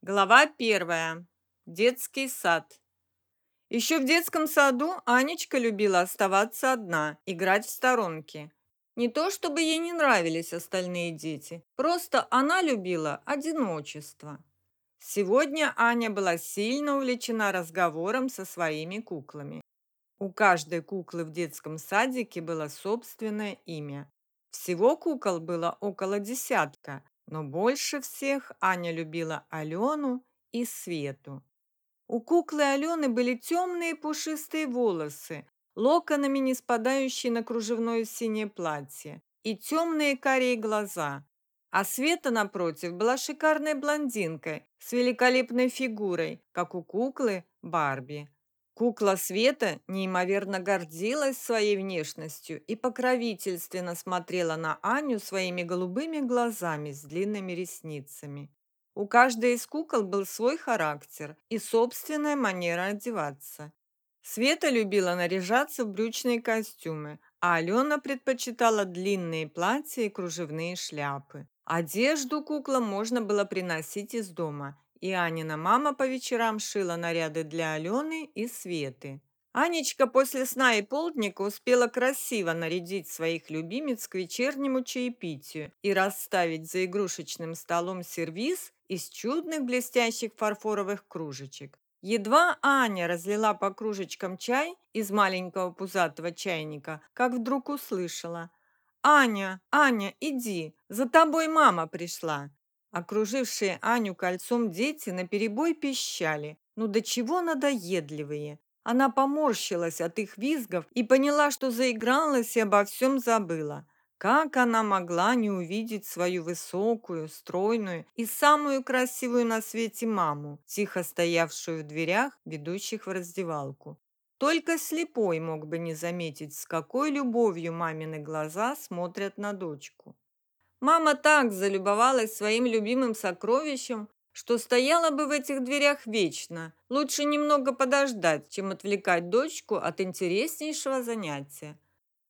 Глава первая. Детский сад. Еще в детском саду Анечка любила оставаться одна, играть в сторонке. Не то чтобы ей не нравились остальные дети, просто она любила одиночество. Сегодня Аня была сильно увлечена разговором со своими куклами. У каждой куклы в детском садике было собственное имя. Всего кукол было около десятка, но больше всех Аня любила Алену и Свету. У куклы Алены были темные пушистые волосы, локонами не спадающие на кружевное синее платье, и темные карие глаза. А Света, напротив, была шикарной блондинкой с великолепной фигурой, как у куклы Барби. Кукла Света неимоверно гордилась своей внешностью и покровительственно смотрела на Аню своими голубыми глазами с длинными ресницами. У каждой из кукол был свой характер и собственная манера одеваться. Света любила наряжаться в брючные костюмы, а Алена предпочитала длинные платья и кружевные шляпы. Одежду куклам можно было приносить из дома, и Анина мама по вечерам шила наряды для Алены и Светы. Анечка после сна и полдника успела красиво нарядить своих любимец к вечернему чаепитию и расставить за игрушечным столом сервиз из чудных блестящих фарфоровых кружечек. Едва Аня разлила по кружечкам чай из маленького пузатого чайника, как вдруг услышала. «Аня, Аня, иди, за тобой мама пришла!» Окружившие Аню кольцом дети наперебой пищали. Ну до чего надоедливые. Она поморщилась от их визгов и поняла, что заигралась и обо всем забыла. Как она могла не увидеть свою высокую, стройную и самую красивую на свете маму, тихо стоявшую в дверях, ведущих в раздевалку? Только слепой мог бы не заметить, с какой любовью мамины глаза смотрят на дочку. Мама так залюбовалась своим любимым сокровищем, что стояла бы в этих дверях вечно. Лучше немного подождать, чем отвлекать дочку от интереснейшего занятия.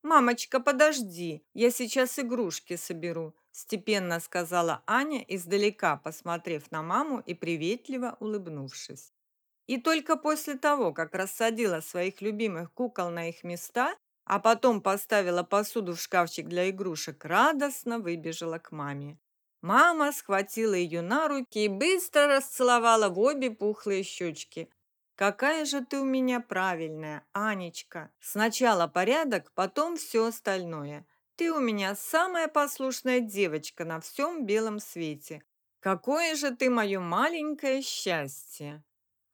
«Мамочка, подожди, я сейчас игрушки соберу», степенно сказала Аня, издалека посмотрев на маму и приветливо улыбнувшись. И только после того, как рассадила своих любимых кукол на их места, а потом поставила посуду в шкафчик для игрушек, радостно выбежала к маме. Мама схватила ее на руки и быстро расцеловала в обе пухлые щечки. «Какая же ты у меня правильная, Анечка! Сначала порядок, потом все остальное. Ты у меня самая послушная девочка на всем белом свете. Какое же ты мое маленькое счастье!»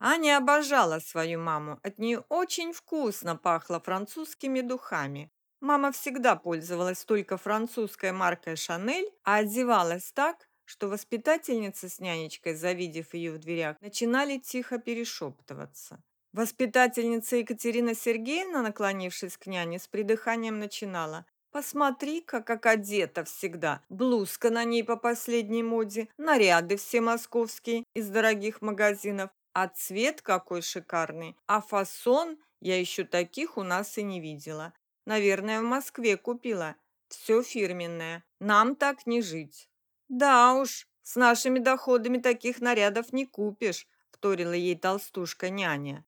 Аня обожала свою маму. От нее очень вкусно пахло французскими духами. Мама всегда пользовалась только французской маркой «Шанель», а одевалась так, что воспитательница с нянечкой, завидев ее в дверях, начинали тихо перешептываться. Воспитательница Екатерина Сергеевна, наклонившись к няне, с придыханием начинала. «Посмотри-ка, как одета всегда. Блузка на ней по последней моде, наряды все московские из дорогих магазинов, а цвет какой шикарный, а фасон я еще таких у нас и не видела. Наверное, в Москве купила. Все фирменное. Нам так не жить. Да уж, с нашими доходами таких нарядов не купишь, вторила ей толстушка няня.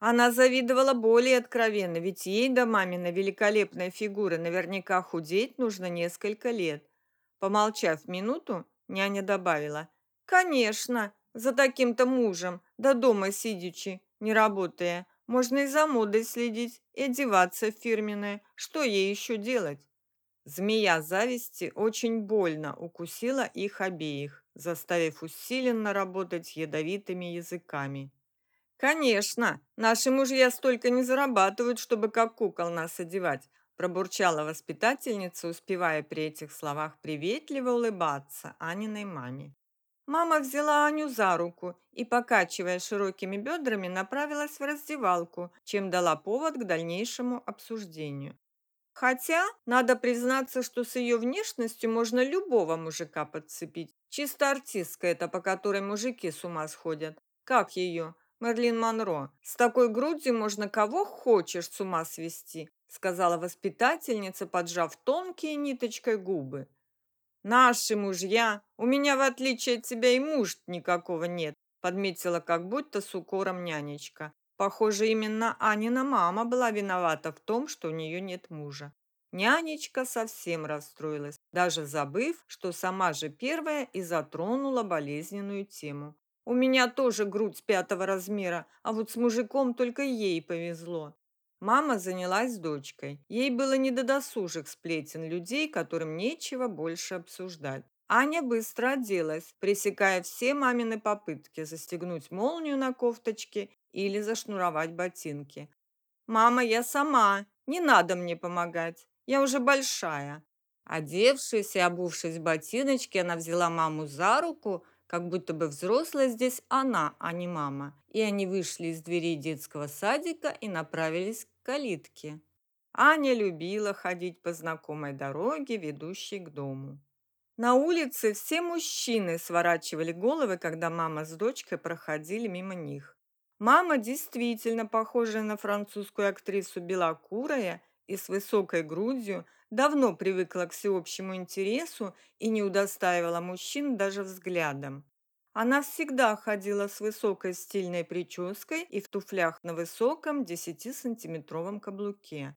Она завидовала более откровенно, ведь ей до маминой великолепной фигуры наверняка худеть нужно несколько лет. Помолчав минуту, няня добавила: "Конечно, за таким-то мужем, до дома сидячи, не работая. Можно и за модой следить, и одеваться фирменное. Что ей еще делать? Змея зависти очень больно укусила их обеих, заставив усиленно работать ядовитыми языками. «Конечно, наши мужья столько не зарабатывают, чтобы как кукол нас одевать», пробурчала воспитательница, успевая при этих словах приветливо улыбаться Аниной маме. Мама взяла Аню за руку и, покачивая широкими бедрами, направилась в раздевалку, чем дала повод к дальнейшему обсуждению. Хотя, надо признаться, что с ее внешностью можно любого мужика подцепить. Чисто артистка это, по которой мужики с ума сходят. Как ее? Мерлин Монро. С такой грудью можно кого хочешь с ума свести, сказала воспитательница, поджав тонкие ниточкой губы. Наши мужья. У меня, в отличие от тебя, и муж никакого нет. подметила как будто с укором нянечка. Похоже, именно Анина мама была виновата в том, что у нее нет мужа. Нянечка совсем расстроилась, даже забыв, что сама же первая и затронула болезненную тему. У меня тоже грудь пятого размера, а вот с мужиком только ей повезло. Мама занялась дочкой. Ей было не до досужих сплетен людей, которым нечего больше обсуждать. Аня быстро оделась, пресекая все мамины попытки застегнуть молнию на кофточке или зашнуровать ботинки. «Мама, я сама. Не надо мне помогать. Я уже большая». Одевшись и обувшись в ботиночки, она взяла маму за руку, как будто бы взрослая здесь она, а не мама. И они вышли из дверей детского садика и направились к калитке. Аня любила ходить по знакомой дороге, ведущей к дому. На улице все мужчины сворачивали головы, когда мама с дочкой проходили мимо них. Мама действительно похожая на французскую актрису белокурая и с высокой грудью, давно привыкла к всеобщему интересу и не удостаивала мужчин даже взглядом. Она всегда ходила с высокой стильной прической и в туфлях на высоком 10-сантиметровом каблуке.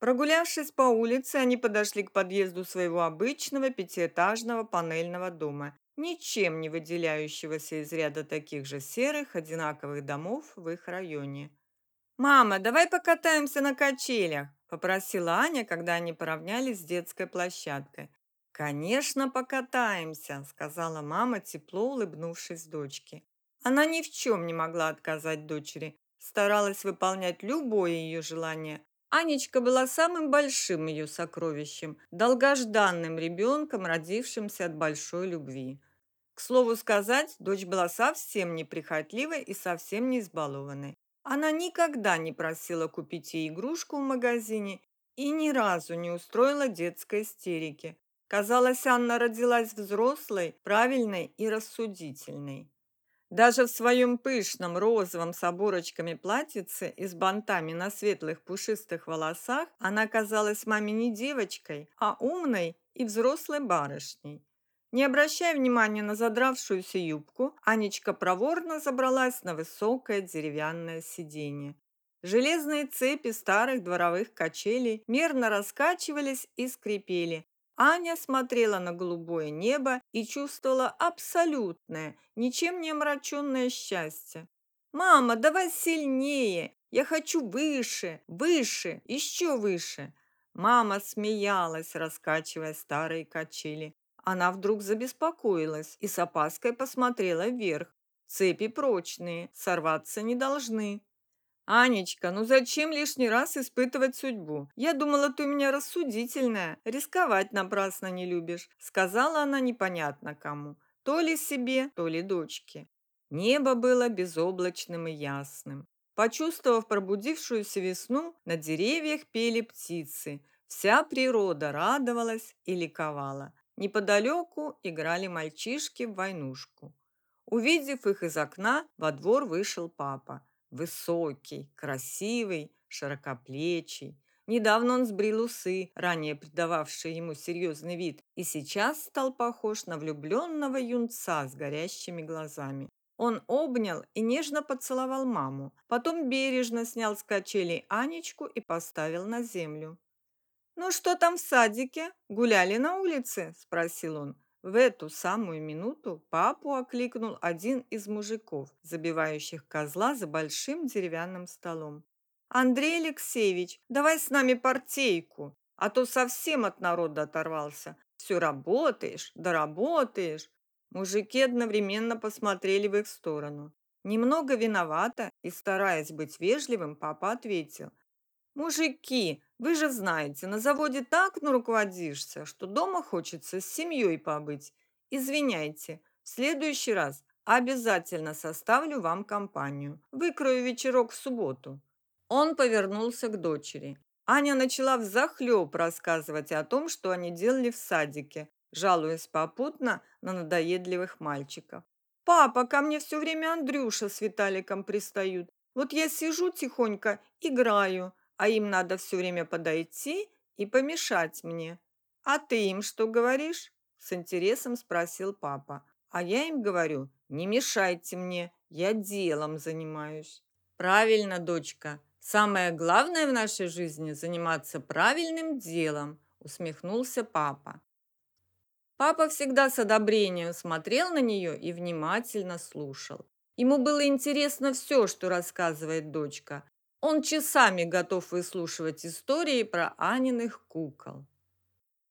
Прогулявшись по улице, они подошли к подъезду своего обычного пятиэтажного панельного дома, ничем не выделяющегося из ряда таких же серых одинаковых домов в их районе. «Мама, давай покатаемся на качелях», – попросила Аня, когда они поравнялись с детской площадкой. «Конечно, покатаемся», – сказала мама, тепло улыбнувшись дочке. Она ни в чем не могла отказать дочери, старалась выполнять любое ее желание, Анечка была самым большим ее сокровищем, долгожданным ребенком, родившимся от большой любви. К слову сказать, дочь была совсем неприхотливой и совсем не избалованной. Она никогда не просила купить ей игрушку в магазине и ни разу не устроила детской истерики. Казалось, Анна родилась взрослой, правильной и рассудительной. Даже в своем пышном розовом с оборочками платьице и с бантами на светлых пушистых волосах она казалась маме не девочкой, а умной и взрослой барышней. Не обращая внимания на задравшуюся юбку, Анечка проворно забралась на высокое деревянное сиденье. Железные цепи старых дворовых качелей мерно раскачивались и скрипели, Аня смотрела на голубое небо и чувствовала абсолютное, ничем не омраченное счастье. «Мама, давай сильнее! Я хочу выше, выше, еще выше!» Мама смеялась, раскачивая старые качели. Она вдруг забеспокоилась и с опаской посмотрела вверх. Цепи прочные, сорваться не должны. «Анечка, ну зачем лишний раз испытывать судьбу? Я думала, ты у меня рассудительная, рисковать напрасно не любишь», сказала она непонятно кому, то ли себе, то ли дочке. Небо было безоблачным и ясным. Почувствовав пробудившуюся весну, на деревьях пели птицы. Вся природа радовалась и ликовала. Неподалеку играли мальчишки в войнушку. Увидев их из окна, во двор вышел папа. Высокий, красивый, широкоплечий. Недавно он сбрил усы, ранее придававшие ему серьезный вид, и сейчас стал похож на влюбленного юнца с горящими глазами. Он обнял и нежно поцеловал маму, потом бережно снял с качелей Анечку и поставил на землю. «Ну что там в садике? Гуляли на улице?» – спросил он. В эту самую минуту папу окликнул один из мужиков, забивающих козла за большим деревянным столом. «Андрей Алексеевич, давай с нами партейку, а то совсем от народа оторвался. Все работаешь, да работаешь». Мужики одновременно посмотрели в их сторону. Немного виновата и, стараясь быть вежливым, папа ответил. «Мужики, вы же знаете, на заводе так наруководишься, что дома хочется с семьей побыть. Извиняйте, в следующий раз обязательно составлю вам компанию. Выкрою вечерок в субботу». Он повернулся к дочери. Аня начала взахлеб рассказывать о том, что они делали в садике, жалуясь попутно на надоедливых мальчиков. «Папа, ко мне все время Андрюша с Виталиком пристают. Вот я сижу тихонько, играю, а им надо все время подойти и помешать мне. А ты им что говоришь? С интересом спросил папа. А я им говорю, не мешайте мне, я делом занимаюсь. Правильно, дочка. Самое главное в нашей жизни – заниматься правильным делом, усмехнулся папа. Папа всегда с одобрением смотрел на нее и внимательно слушал. Ему было интересно все, что рассказывает дочка. Он часами готов выслушивать истории про Аниных кукол.